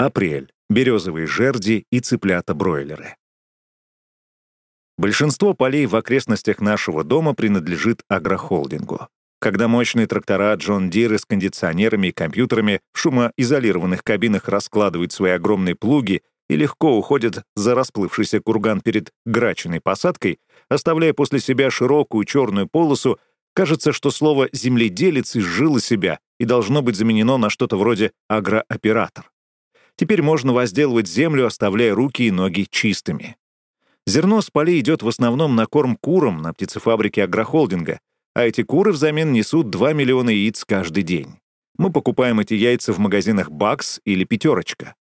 Апрель. Березовые жерди и цыплята-бройлеры. Большинство полей в окрестностях нашего дома принадлежит агрохолдингу. Когда мощные трактора Джон Диры с кондиционерами и компьютерами в шумоизолированных кабинах раскладывают свои огромные плуги и легко уходят за расплывшийся курган перед граченной посадкой, оставляя после себя широкую черную полосу, кажется, что слово «земледелец» изжило себя и должно быть заменено на что-то вроде «агрооператор». Теперь можно возделывать землю, оставляя руки и ноги чистыми. Зерно с полей идет в основном на корм курам на птицефабрике агрохолдинга, а эти куры взамен несут 2 миллиона яиц каждый день. Мы покупаем эти яйца в магазинах «Бакс» или «Пятерочка».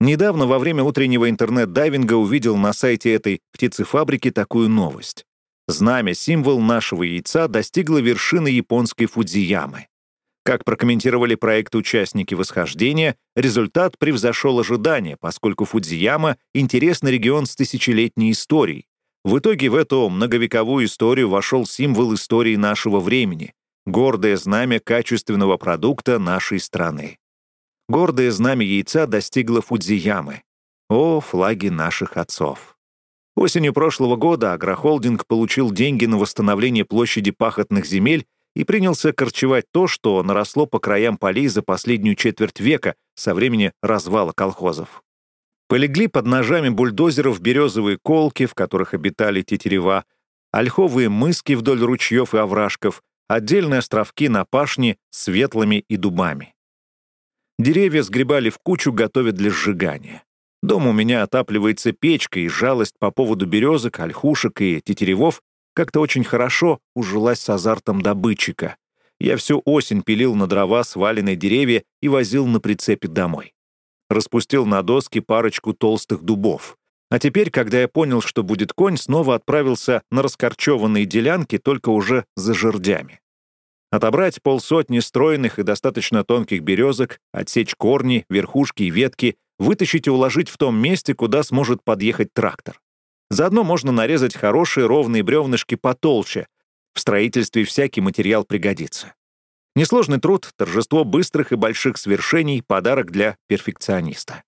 Недавно во время утреннего интернет-дайвинга увидел на сайте этой птицефабрики такую новость. Знамя, символ нашего яйца, достигло вершины японской Фудзиямы. Как прокомментировали проект участники восхождения, результат превзошел ожидания, поскольку Фудзияма — интересный регион с тысячелетней историей. В итоге в эту многовековую историю вошел символ истории нашего времени — гордое знамя качественного продукта нашей страны. Гордое знамя яйца достигло Фудзиямы. О, флаги наших отцов! Осенью прошлого года агрохолдинг получил деньги на восстановление площади пахотных земель и принялся корчевать то, что наросло по краям полей за последнюю четверть века со времени развала колхозов. Полегли под ножами бульдозеров березовые колки, в которых обитали тетерева, ольховые мыски вдоль ручьев и овражков, отдельные островки на пашне с ветлами и дубами. Деревья сгребали в кучу, готовя для сжигания. Дом у меня отапливается печкой, и жалость по поводу березок, ольхушек и тетеревов как-то очень хорошо ужилась с азартом добытчика. Я всю осень пилил на дрова сваленные деревья и возил на прицепе домой. Распустил на доски парочку толстых дубов. А теперь, когда я понял, что будет конь, снова отправился на раскорчеванные делянки, только уже за жердями. Отобрать полсотни стройных и достаточно тонких березок, отсечь корни, верхушки и ветки, вытащить и уложить в том месте, куда сможет подъехать трактор. Заодно можно нарезать хорошие ровные бревнышки потолще. В строительстве всякий материал пригодится. Несложный труд, торжество быстрых и больших свершений, подарок для перфекциониста.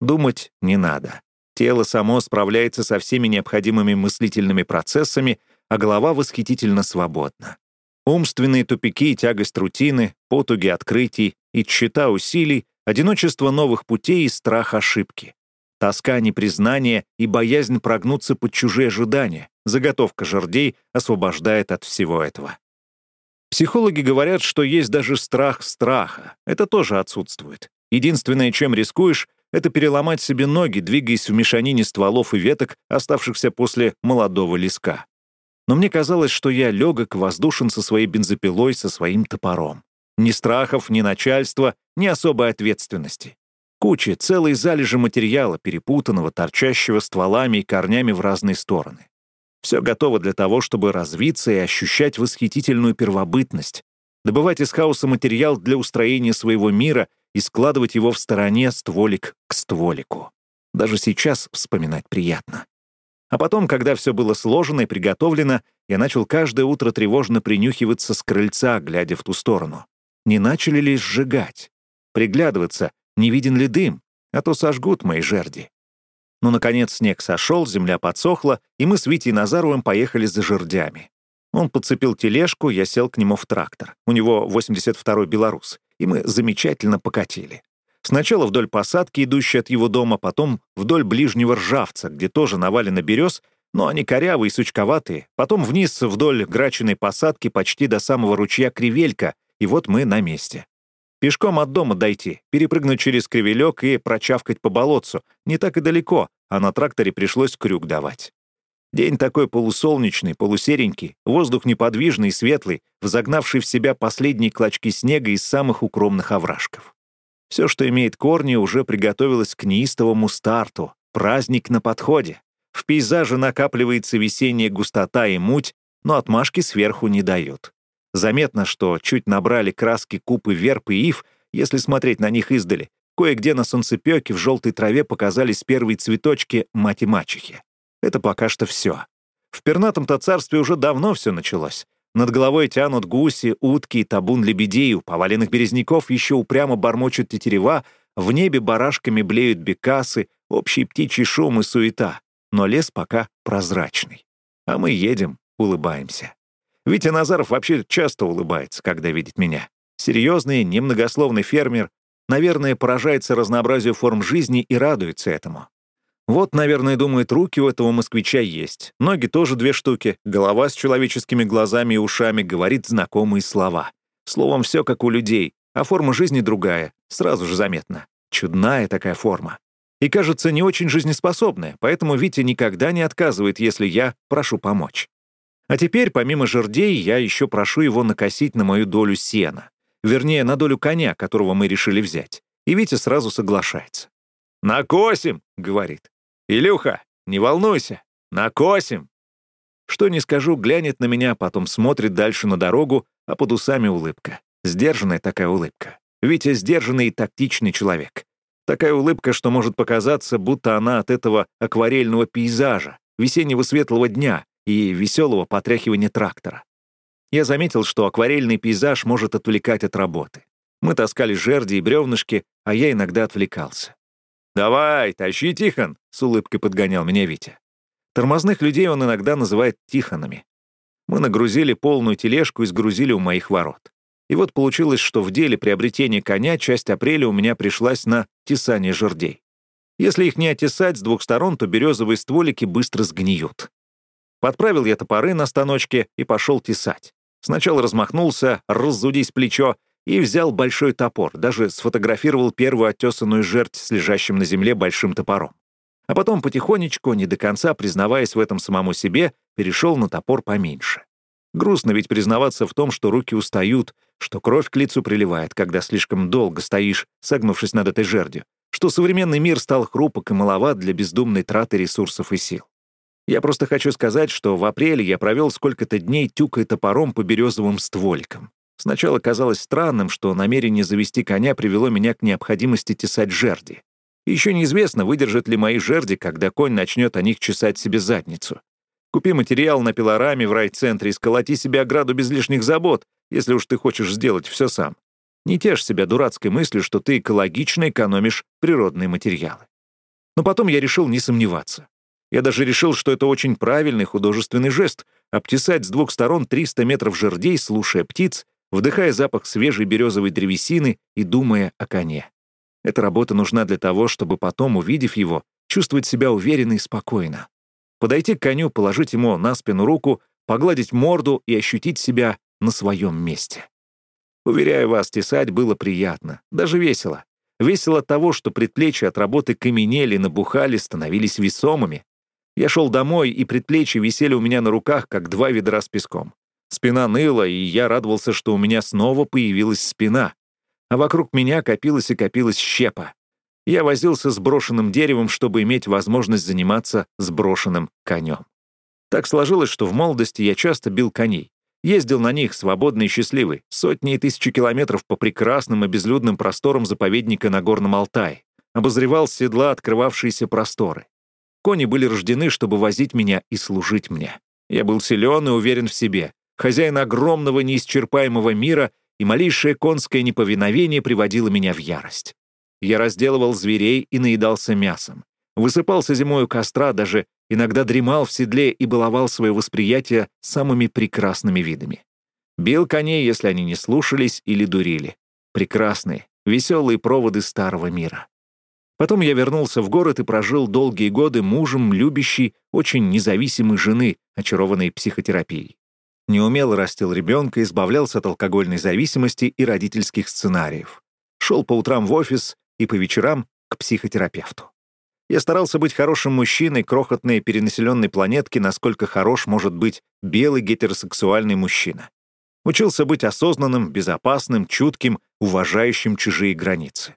Думать не надо. Тело само справляется со всеми необходимыми мыслительными процессами, а голова восхитительно свободна. Умственные тупики и тягость рутины, потуги открытий и тщета усилий, одиночество новых путей и страх ошибки. Тоска непризнания и боязнь прогнуться под чужие ожидания, заготовка жердей освобождает от всего этого. Психологи говорят, что есть даже страх страха. Это тоже отсутствует. Единственное, чем рискуешь, это переломать себе ноги, двигаясь в мешанине стволов и веток, оставшихся после молодого леска. Но мне казалось, что я легок, воздушен со своей бензопилой, со своим топором. Ни страхов, ни начальства, ни особой ответственности. Куча, целые залежи материала, перепутанного, торчащего стволами и корнями в разные стороны. Все готово для того, чтобы развиться и ощущать восхитительную первобытность, добывать из хаоса материал для устроения своего мира и складывать его в стороне стволик к стволику. Даже сейчас вспоминать приятно. А потом, когда все было сложено и приготовлено, я начал каждое утро тревожно принюхиваться с крыльца, глядя в ту сторону. Не начали ли сжигать? Приглядываться, не виден ли дым, а то сожгут мои жерди. Но, наконец, снег сошел, земля подсохла, и мы с Витей Назаровым поехали за жердями. Он подцепил тележку, я сел к нему в трактор. У него 82-й «Беларус», и мы замечательно покатили. Сначала вдоль посадки, идущей от его дома, потом вдоль ближнего ржавца, где тоже навалено берез, но они корявые и сучковатые, потом вниз вдоль грачиной посадки почти до самого ручья Кривелька, и вот мы на месте. Пешком от дома дойти, перепрыгнуть через кривелек и прочавкать по болотцу. Не так и далеко, а на тракторе пришлось крюк давать. День такой полусолнечный, полусеренький, воздух неподвижный и светлый, взогнавший в себя последние клочки снега из самых укромных овражков. Все, что имеет корни, уже приготовилось к неистовому старту. Праздник на подходе. В пейзаже накапливается весенняя густота и муть, но отмашки сверху не дают. Заметно, что чуть набрали краски купы верб и ив, если смотреть на них издали. Кое-где на солнцепёке в желтой траве показались первые цветочки мать-мачехи. Это пока что все. В пернатом-то царстве уже давно все началось. Над головой тянут гуси, утки и табун лебедей, у поваленных березняков еще упрямо бормочут тетерева, в небе барашками блеют бекасы, общий птичий шум и суета. Но лес пока прозрачный. А мы едем, улыбаемся. Витя Назаров вообще часто улыбается, когда видит меня. Серьезный, немногословный фермер, наверное, поражается разнообразию форм жизни и радуется этому. Вот, наверное, думает, руки у этого москвича есть. Ноги тоже две штуки. Голова с человеческими глазами и ушами говорит знакомые слова. Словом, все как у людей, а форма жизни другая. Сразу же заметно. Чудная такая форма. И, кажется, не очень жизнеспособная, поэтому Витя никогда не отказывает, если я прошу помочь. А теперь, помимо жердей, я еще прошу его накосить на мою долю сена. Вернее, на долю коня, которого мы решили взять. И Витя сразу соглашается. «Накосим!» — говорит. «Илюха, не волнуйся, накосим!» Что не скажу, глянет на меня, потом смотрит дальше на дорогу, а под усами улыбка. Сдержанная такая улыбка. Витя сдержанный и тактичный человек. Такая улыбка, что может показаться, будто она от этого акварельного пейзажа, весеннего светлого дня и веселого потряхивания трактора. Я заметил, что акварельный пейзаж может отвлекать от работы. Мы таскали жерди и бревнышки, а я иногда отвлекался. «Давай, тащи, Тихон!» — с улыбкой подгонял меня Витя. Тормозных людей он иногда называет Тихонами. Мы нагрузили полную тележку и сгрузили у моих ворот. И вот получилось, что в деле приобретения коня часть апреля у меня пришлась на тесание жердей. Если их не отесать с двух сторон, то березовые стволики быстро сгниют. Подправил я топоры на станочке и пошел тесать. Сначала размахнулся, разудись плечо, и взял большой топор, даже сфотографировал первую оттесанную жерть с лежащим на земле большим топором. А потом потихонечку, не до конца признаваясь в этом самому себе, перешел на топор поменьше. Грустно ведь признаваться в том, что руки устают, что кровь к лицу приливает, когда слишком долго стоишь, согнувшись над этой жердью, что современный мир стал хрупок и маловат для бездумной траты ресурсов и сил. Я просто хочу сказать, что в апреле я провел сколько-то дней тюкая топором по березовым стволикам. Сначала казалось странным, что намерение завести коня привело меня к необходимости тесать жерди. еще неизвестно, выдержат ли мои жерди, когда конь начнет о них чесать себе задницу. Купи материал на пилораме в райцентре и сколоти себе ограду без лишних забот, если уж ты хочешь сделать все сам. Не тешь себя дурацкой мыслью, что ты экологично экономишь природные материалы. Но потом я решил не сомневаться. Я даже решил, что это очень правильный художественный жест — обтесать с двух сторон 300 метров жердей, слушая птиц вдыхая запах свежей березовой древесины и думая о коне. Эта работа нужна для того, чтобы потом, увидев его, чувствовать себя уверенно и спокойно. Подойти к коню, положить ему на спину руку, погладить морду и ощутить себя на своем месте. Уверяю вас, тесать было приятно, даже весело. Весело от того, что предплечья от работы каменели, набухали, становились весомыми. Я шел домой, и предплечья висели у меня на руках, как два ведра с песком. Спина ныла, и я радовался, что у меня снова появилась спина. А вокруг меня копилась и копилась щепа. Я возился с брошенным деревом, чтобы иметь возможность заниматься сброшенным конем. Так сложилось, что в молодости я часто бил коней. Ездил на них, свободный и счастливый, сотни и тысячи километров по прекрасным и безлюдным просторам заповедника на Горном Алтае. Обозревал седла открывавшиеся просторы. Кони были рождены, чтобы возить меня и служить мне. Я был силен и уверен в себе хозяин огромного неисчерпаемого мира, и малейшее конское неповиновение приводило меня в ярость. Я разделывал зверей и наедался мясом. Высыпался зимой у костра, даже иногда дремал в седле и баловал свое восприятие самыми прекрасными видами. Бил коней, если они не слушались или дурили. Прекрасные, веселые проводы старого мира. Потом я вернулся в город и прожил долгие годы мужем любящей, очень независимой жены, очарованной психотерапией неумело растил ребенка, избавлялся от алкогольной зависимости и родительских сценариев. Шел по утрам в офис и по вечерам к психотерапевту. Я старался быть хорошим мужчиной крохотной перенаселенной планетки, насколько хорош может быть белый гетеросексуальный мужчина. Учился быть осознанным, безопасным, чутким, уважающим чужие границы.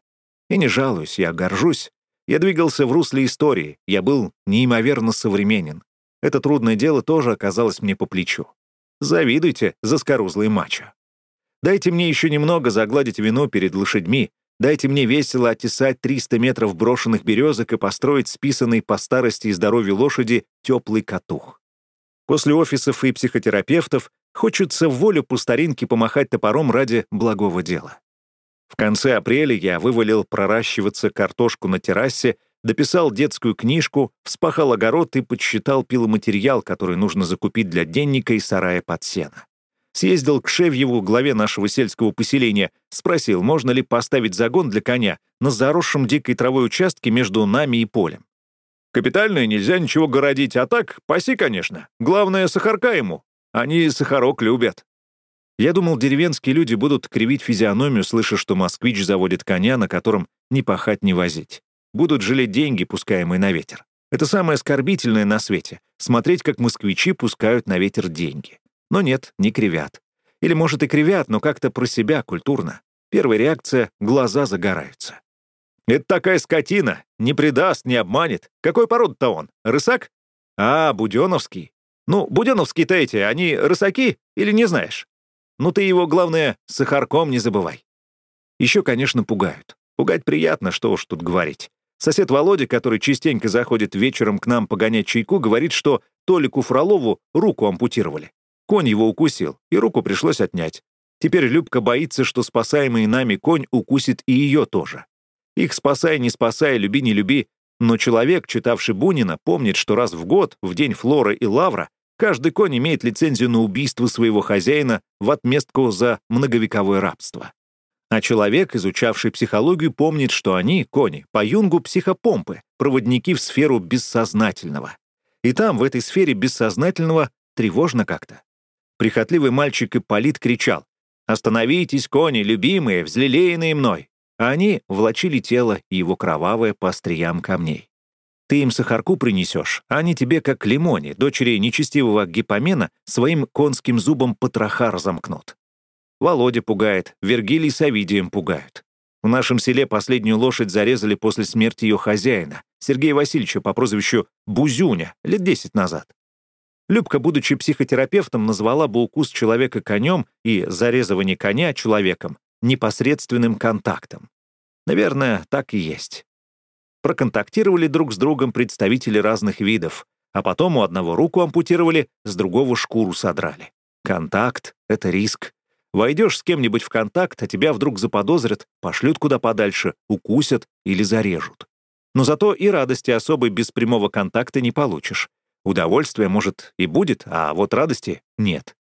И не жалуюсь, я горжусь. Я двигался в русле истории, я был неимоверно современен. Это трудное дело тоже оказалось мне по плечу. Завидуйте, заскорузлый мачо. Дайте мне еще немного загладить вину перед лошадьми, дайте мне весело оттесать 300 метров брошенных березок и построить списанный по старости и здоровью лошади теплый катух. После офисов и психотерапевтов Хочется в волю по старинке помахать топором ради благого дела. В конце апреля я вывалил проращиваться картошку на террасе, дописал детскую книжку, вспахал огород и подсчитал пиломатериал, который нужно закупить для денника и сарая под сено. Съездил к Шевьеву, главе нашего сельского поселения, спросил, можно ли поставить загон для коня на заросшем дикой травой участке между нами и полем. «Капитально нельзя ничего городить, а так, паси, конечно. Главное, сахарка ему. Они сахарок любят». Я думал, деревенские люди будут кривить физиономию, слыша, что москвич заводит коня, на котором ни пахать, ни возить. Будут жалеть деньги, пускаемые на ветер. Это самое оскорбительное на свете — смотреть, как москвичи пускают на ветер деньги. Но нет, не кривят. Или, может, и кривят, но как-то про себя, культурно. Первая реакция — глаза загораются. «Это такая скотина! Не предаст, не обманет. Какой породы-то он? Рысак? А, Буденовский. Ну, Буденовские-то эти, они рысаки или не знаешь? Ну ты его, главное, сахарком не забывай». Еще, конечно, пугают. Пугать приятно, что уж тут говорить. Сосед Володя, который частенько заходит вечером к нам погонять чайку, говорит, что Толику Фролову руку ампутировали. Конь его укусил, и руку пришлось отнять. Теперь Любка боится, что спасаемый нами конь укусит и ее тоже. Их спасай, не спасай, люби, не люби. Но человек, читавший Бунина, помнит, что раз в год, в день Флоры и Лавра, каждый конь имеет лицензию на убийство своего хозяина в отместку за многовековое рабство. А человек, изучавший психологию, помнит, что они, кони, по Юнгу психопомпы, проводники в сферу бессознательного. И там, в этой сфере бессознательного, тревожно как-то. Прихотливый мальчик Ипполит кричал «Остановитесь, кони, любимые, взлелеянные мной!» А они влачили тело его кровавое по остриям камней. Ты им сахарку принесешь, а они тебе, как лимоне, дочери нечестивого гипомена, своим конским зубом потроха разомкнут. Володя пугает, Вергилий с Овидием пугают. В нашем селе последнюю лошадь зарезали после смерти ее хозяина, Сергея Васильевича по прозвищу Бузюня, лет десять назад. Любка, будучи психотерапевтом, назвала бы укус человека конем и зарезывание коня человеком непосредственным контактом. Наверное, так и есть. Проконтактировали друг с другом представители разных видов, а потом у одного руку ампутировали, с другого шкуру содрали. Контакт — это риск. Войдешь с кем-нибудь в контакт, а тебя вдруг заподозрят, пошлют куда подальше, укусят или зарежут. Но зато и радости особой без прямого контакта не получишь. Удовольствия, может, и будет, а вот радости нет.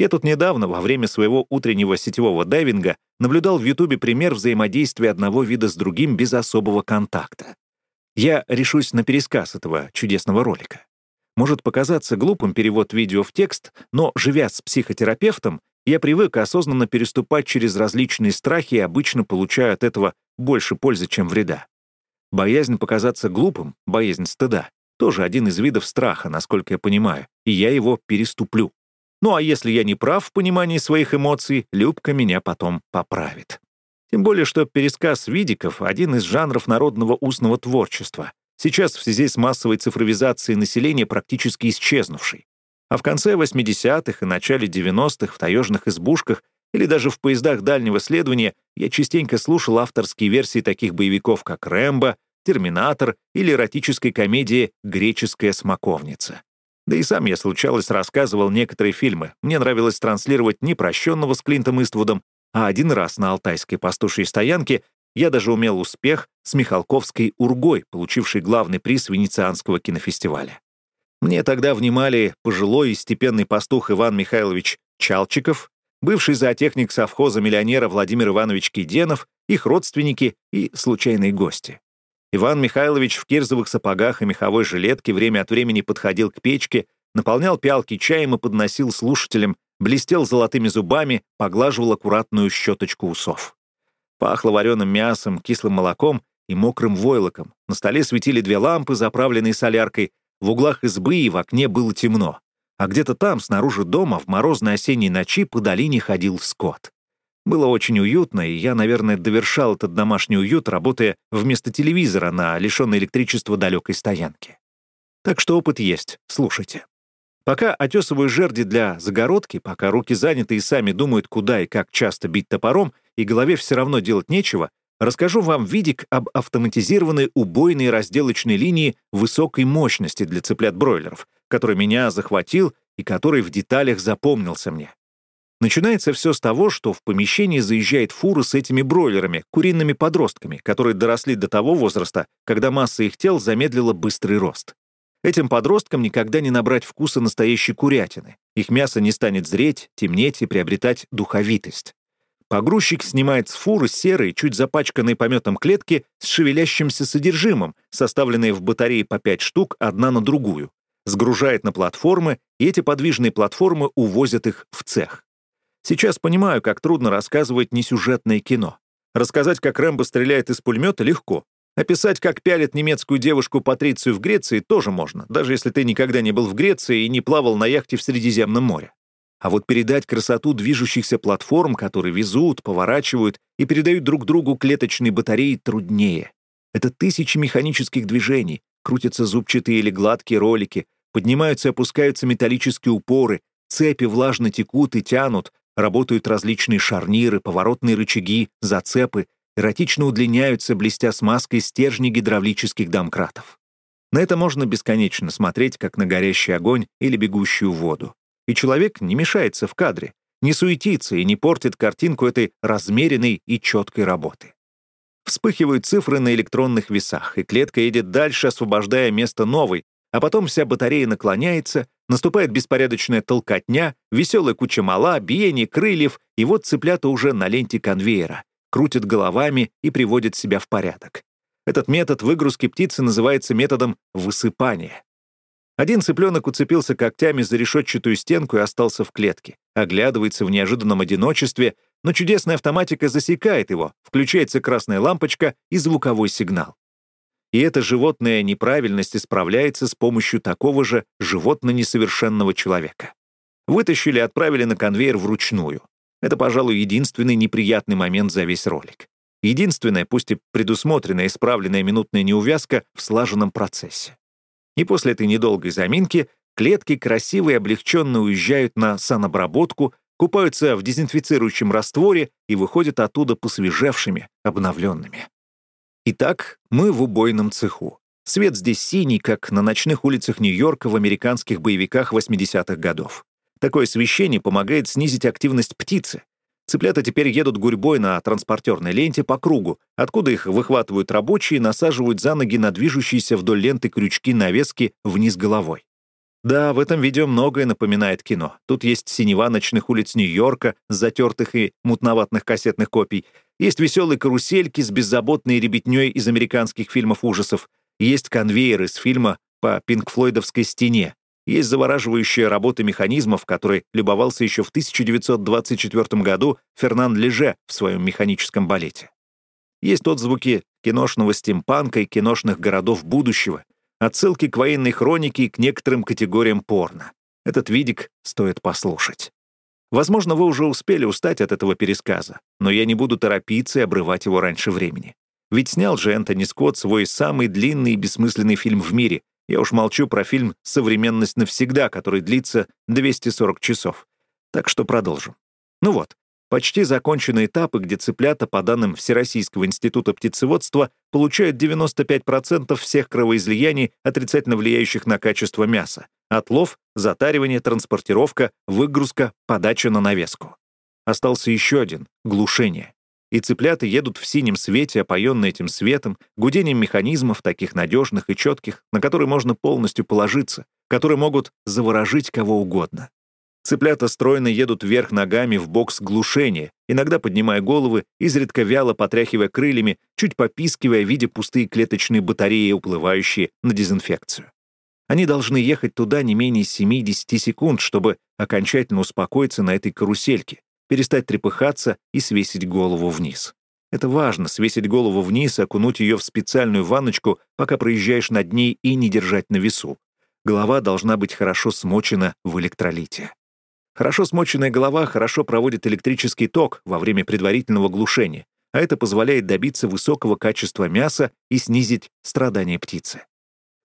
Я тут недавно, во время своего утреннего сетевого дайвинга, наблюдал в Ютубе пример взаимодействия одного вида с другим без особого контакта. Я решусь на пересказ этого чудесного ролика. Может показаться глупым перевод видео в текст, но, живя с психотерапевтом, я привык осознанно переступать через различные страхи и обычно получаю от этого больше пользы, чем вреда. Боязнь показаться глупым, боязнь стыда, тоже один из видов страха, насколько я понимаю, и я его переступлю. Ну а если я не прав в понимании своих эмоций, Любка меня потом поправит. Тем более, что пересказ видиков — один из жанров народного устного творчества, сейчас в связи с массовой цифровизацией населения практически исчезнувший. А в конце 80-х и начале 90-х в таежных избушках или даже в поездах дальнего следования я частенько слушал авторские версии таких боевиков, как «Рэмбо», «Терминатор» или эротической комедии «Греческая смоковница». Да и сам я, случалось, рассказывал некоторые фильмы. Мне нравилось транслировать не прощенного с Клинтом Иствудом, а один раз на Алтайской пастушьей стоянке я даже умел успех с Михалковской «Ургой», получившей главный приз Венецианского кинофестиваля. Мне тогда внимали пожилой и степенный пастух Иван Михайлович Чалчиков, бывший зоотехник совхоза миллионера Владимир Иванович Киденов, их родственники и случайные гости. Иван Михайлович в кирзовых сапогах и меховой жилетке время от времени подходил к печке, наполнял пялки чаем и подносил слушателям, блестел золотыми зубами, поглаживал аккуратную щеточку усов. Пахло вареным мясом, кислым молоком и мокрым войлоком. На столе светили две лампы, заправленные соляркой. В углах избы и в окне было темно. А где-то там, снаружи дома, в морозной осенней ночи по долине ходил скот. Было очень уютно, и я, наверное, довершал этот домашний уют, работая вместо телевизора на лишенной электричества далекой стоянке. Так что опыт есть, слушайте. Пока отесываю жерди для загородки, пока руки заняты и сами думают, куда и как часто бить топором, и голове все равно делать нечего, расскажу вам видик об автоматизированной убойной разделочной линии высокой мощности для цыплят-бройлеров, который меня захватил и который в деталях запомнился мне. Начинается все с того, что в помещении заезжает фура с этими бройлерами, куриными подростками, которые доросли до того возраста, когда масса их тел замедлила быстрый рост. Этим подросткам никогда не набрать вкуса настоящей курятины. Их мясо не станет зреть, темнеть и приобретать духовитость. Погрузчик снимает с фуры серые, чуть запачканные пометом клетки с шевелящимся содержимым, составленные в батарее по пять штук, одна на другую. Сгружает на платформы, и эти подвижные платформы увозят их в цех. Сейчас понимаю, как трудно рассказывать несюжетное кино. Рассказать, как Рэмбо стреляет из пулемета, легко. Описать, как пялит немецкую девушку Патрицию в Греции, тоже можно, даже если ты никогда не был в Греции и не плавал на яхте в Средиземном море. А вот передать красоту движущихся платформ, которые везут, поворачивают и передают друг другу клеточные батареи, труднее. Это тысячи механических движений, крутятся зубчатые или гладкие ролики, поднимаются и опускаются металлические упоры, цепи влажно текут и тянут, Работают различные шарниры, поворотные рычаги, зацепы, эротично удлиняются, блестя смазкой стержни гидравлических домкратов. На это можно бесконечно смотреть, как на горящий огонь или бегущую воду. И человек не мешается в кадре, не суетится и не портит картинку этой размеренной и четкой работы. Вспыхивают цифры на электронных весах, и клетка едет дальше, освобождая место новой, а потом вся батарея наклоняется, наступает беспорядочная толкотня, веселая куча мала, биение крыльев, и вот цыплята уже на ленте конвейера, крутят головами и приводят себя в порядок. Этот метод выгрузки птицы называется методом высыпания. Один цыпленок уцепился когтями за решетчатую стенку и остался в клетке, оглядывается в неожиданном одиночестве, но чудесная автоматика засекает его, включается красная лампочка и звуковой сигнал. И эта животная неправильность исправляется с помощью такого же животно-несовершенного человека. Вытащили и отправили на конвейер вручную. Это, пожалуй, единственный неприятный момент за весь ролик. Единственная, пусть и предусмотренная исправленная минутная неувязка в слаженном процессе. И после этой недолгой заминки клетки красиво и облегченно уезжают на санобработку, купаются в дезинфицирующем растворе и выходят оттуда посвежевшими, обновленными. Итак, мы в убойном цеху. Свет здесь синий, как на ночных улицах Нью-Йорка в американских боевиках 80-х годов. Такое освещение помогает снизить активность птицы. Цыплята теперь едут гурьбой на транспортерной ленте по кругу, откуда их выхватывают рабочие и насаживают за ноги на движущиеся вдоль ленты крючки навески вниз головой. Да, в этом видео многое напоминает кино. Тут есть синева ночных улиц Нью-Йорка, затертых и мутноватных кассетных копий, есть веселые карусельки с беззаботной ребятней из американских фильмов ужасов, есть конвейер из фильма по пинкфлойдовской стене, есть завораживающая работа механизмов, которой любовался еще в 1924 году Фернан Леже в своем механическом балете. Есть отзвуки киношного стимпанка и киношных городов будущего, отсылки к военной хронике и к некоторым категориям порно. Этот видик стоит послушать. Возможно, вы уже успели устать от этого пересказа, но я не буду торопиться и обрывать его раньше времени. Ведь снял же Энтони Скотт свой самый длинный и бессмысленный фильм в мире. Я уж молчу про фильм «Современность навсегда», который длится 240 часов. Так что продолжим. Ну вот, Почти закончены этапы, где цыплята, по данным Всероссийского института птицеводства, получают 95% всех кровоизлияний, отрицательно влияющих на качество мяса. Отлов, затаривание, транспортировка, выгрузка, подача на навеску. Остался еще один — глушение. И цыплята едут в синем свете, опоенные этим светом, гудением механизмов, таких надежных и четких, на которые можно полностью положиться, которые могут заворожить кого угодно. Цыплята стройно едут вверх ногами в бокс глушения, иногда поднимая головы, изредка вяло потряхивая крыльями, чуть попискивая, видя пустые клеточные батареи, уплывающие на дезинфекцию. Они должны ехать туда не менее 7-10 секунд, чтобы окончательно успокоиться на этой карусельке, перестать трепыхаться и свесить голову вниз. Это важно — свесить голову вниз, окунуть ее в специальную ванночку, пока проезжаешь над ней и не держать на весу. Голова должна быть хорошо смочена в электролите. Хорошо смоченная голова хорошо проводит электрический ток во время предварительного глушения, а это позволяет добиться высокого качества мяса и снизить страдания птицы.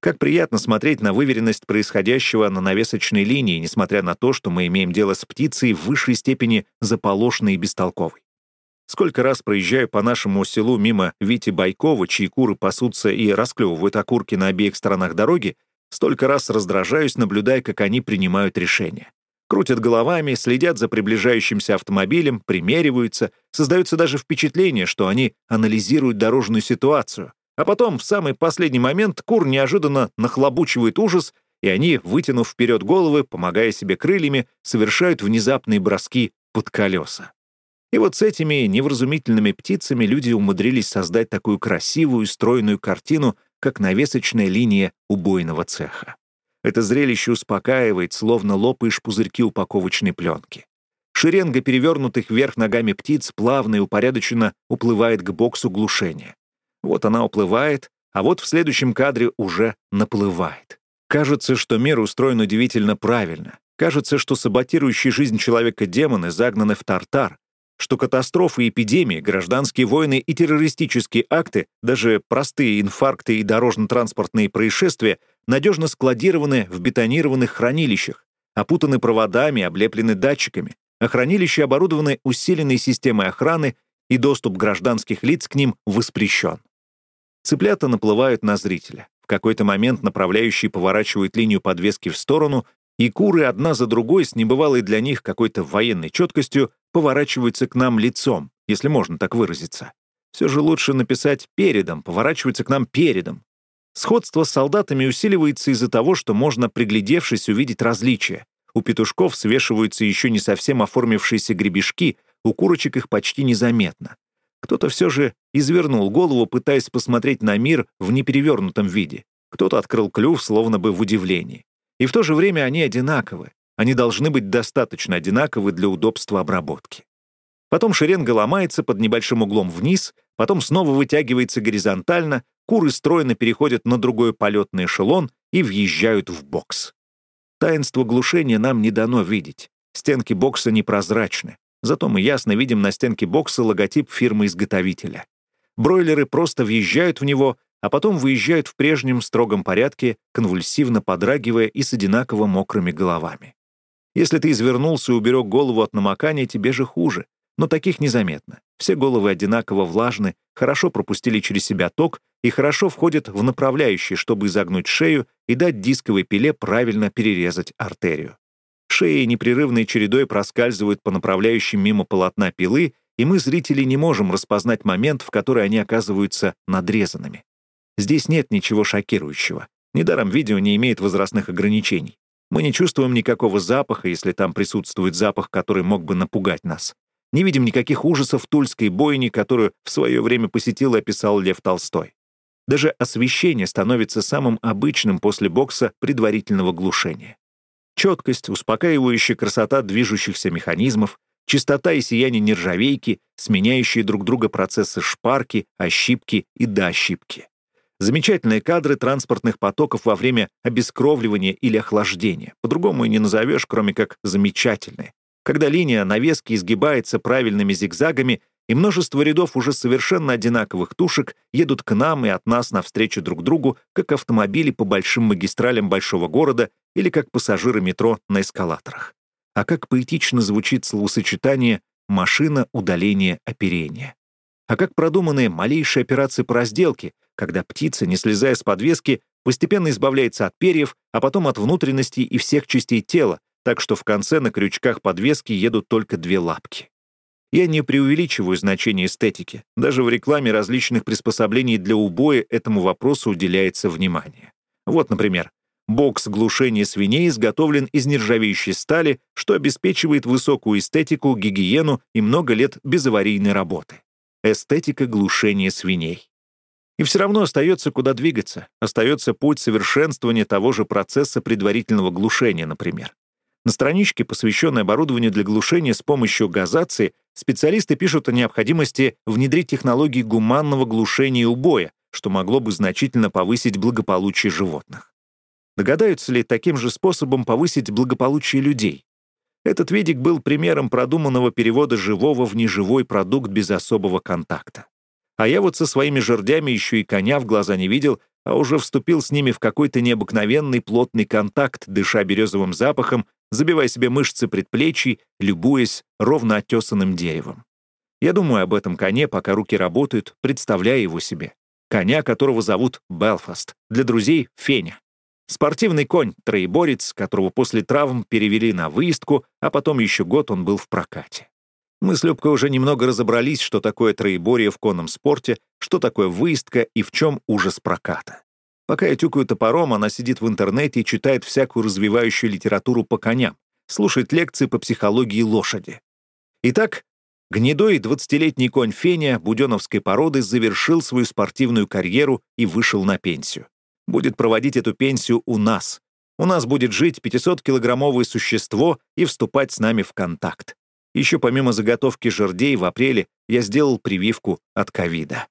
Как приятно смотреть на выверенность происходящего на навесочной линии, несмотря на то, что мы имеем дело с птицей в высшей степени заполошенной и бестолковой. Сколько раз проезжаю по нашему селу мимо Вити Байкова, чьи куры пасутся и расклевывают окурки на обеих сторонах дороги, Столько раз раздражаюсь, наблюдая, как они принимают решения. Крутят головами, следят за приближающимся автомобилем, примериваются, создается даже впечатление, что они анализируют дорожную ситуацию. А потом, в самый последний момент, кур неожиданно нахлобучивает ужас, и они, вытянув вперед головы, помогая себе крыльями, совершают внезапные броски под колеса. И вот с этими невразумительными птицами люди умудрились создать такую красивую, стройную картину, как навесочная линия убойного цеха. Это зрелище успокаивает, словно лопаешь пузырьки упаковочной пленки. Шеренга перевернутых вверх ногами птиц плавно и упорядоченно уплывает к боксу глушения. Вот она уплывает, а вот в следующем кадре уже наплывает. Кажется, что мир устроен удивительно правильно. Кажется, что саботирующие жизнь человека демоны загнаны в тартар, что катастрофы, эпидемии, гражданские войны и террористические акты, даже простые инфаркты и дорожно-транспортные происшествия надежно складированы в бетонированных хранилищах, опутаны проводами, облеплены датчиками, а хранилища оборудованы усиленной системой охраны, и доступ гражданских лиц к ним воспрещен. Цыплята наплывают на зрителя. В какой-то момент направляющий поворачивает линию подвески в сторону, и куры одна за другой с небывалой для них какой-то военной четкостью поворачиваются к нам лицом, если можно так выразиться. Все же лучше написать «передом», поворачиваются к нам передом. Сходство с солдатами усиливается из-за того, что можно, приглядевшись, увидеть различия. У петушков свешиваются еще не совсем оформившиеся гребешки, у курочек их почти незаметно. Кто-то все же извернул голову, пытаясь посмотреть на мир в неперевернутом виде. Кто-то открыл клюв, словно бы в удивлении. И в то же время они одинаковы. Они должны быть достаточно одинаковы для удобства обработки. Потом шеренга ломается под небольшим углом вниз, потом снова вытягивается горизонтально, куры стройно переходят на другой полетный эшелон и въезжают в бокс. Таинство глушения нам не дано видеть. Стенки бокса непрозрачны. Зато мы ясно видим на стенке бокса логотип фирмы-изготовителя. Бройлеры просто въезжают в него, а потом выезжают в прежнем строгом порядке, конвульсивно подрагивая и с одинаково мокрыми головами. Если ты извернулся и уберег голову от намокания, тебе же хуже. Но таких незаметно. Все головы одинаково влажны, хорошо пропустили через себя ток и хорошо входят в направляющий, чтобы изогнуть шею и дать дисковой пиле правильно перерезать артерию. Шеи непрерывной чередой проскальзывают по направляющим мимо полотна пилы, и мы, зрители, не можем распознать момент, в который они оказываются надрезанными. Здесь нет ничего шокирующего. Недаром видео не имеет возрастных ограничений. Мы не чувствуем никакого запаха, если там присутствует запах, который мог бы напугать нас. Не видим никаких ужасов тульской бойни, которую в свое время посетил и описал Лев Толстой. Даже освещение становится самым обычным после бокса предварительного глушения. Четкость, успокаивающая красота движущихся механизмов, чистота и сияние нержавейки, сменяющие друг друга процессы шпарки, ощипки и дощипки. Замечательные кадры транспортных потоков во время обескровливания или охлаждения. По-другому и не назовешь, кроме как замечательные. Когда линия навески изгибается правильными зигзагами, и множество рядов уже совершенно одинаковых тушек едут к нам и от нас навстречу друг другу, как автомобили по большим магистралям большого города или как пассажиры метро на эскалаторах. А как поэтично звучит словосочетание «машина удаления оперения». А как продуманы малейшие операции по разделке, когда птица, не слезая с подвески, постепенно избавляется от перьев, а потом от внутренностей и всех частей тела, так что в конце на крючках подвески едут только две лапки. Я не преувеличиваю значение эстетики. Даже в рекламе различных приспособлений для убоя этому вопросу уделяется внимание. Вот, например, бокс глушения свиней изготовлен из нержавеющей стали, что обеспечивает высокую эстетику, гигиену и много лет безаварийной работы. Эстетика глушения свиней. И все равно остается куда двигаться. Остается путь совершенствования того же процесса предварительного глушения, например. На страничке, посвященной оборудованию для глушения с помощью газации, специалисты пишут о необходимости внедрить технологии гуманного глушения и убоя, что могло бы значительно повысить благополучие животных. Догадаются ли таким же способом повысить благополучие людей? Этот видик был примером продуманного перевода живого в неживой продукт без особого контакта. А я вот со своими жердями еще и коня в глаза не видел, а уже вступил с ними в какой-то необыкновенный плотный контакт, дыша березовым запахом, забивая себе мышцы предплечий, любуясь ровно оттесанным деревом. Я думаю об этом коне, пока руки работают, представляя его себе. Коня, которого зовут Белфаст, для друзей — Феня. Спортивный конь, троеборец, которого после травм перевели на выездку, а потом еще год он был в прокате. Мы с Любкой уже немного разобрались, что такое троеборье в конном спорте, что такое выездка и в чем ужас проката. Пока я тюкаю топором, она сидит в интернете и читает всякую развивающую литературу по коням, слушает лекции по психологии лошади. Итак, гнедой 20-летний конь Феня буденовской породы завершил свою спортивную карьеру и вышел на пенсию. Будет проводить эту пенсию у нас. У нас будет жить 500-килограммовое существо и вступать с нами в контакт. Еще помимо заготовки жердей в апреле я сделал прививку от ковида.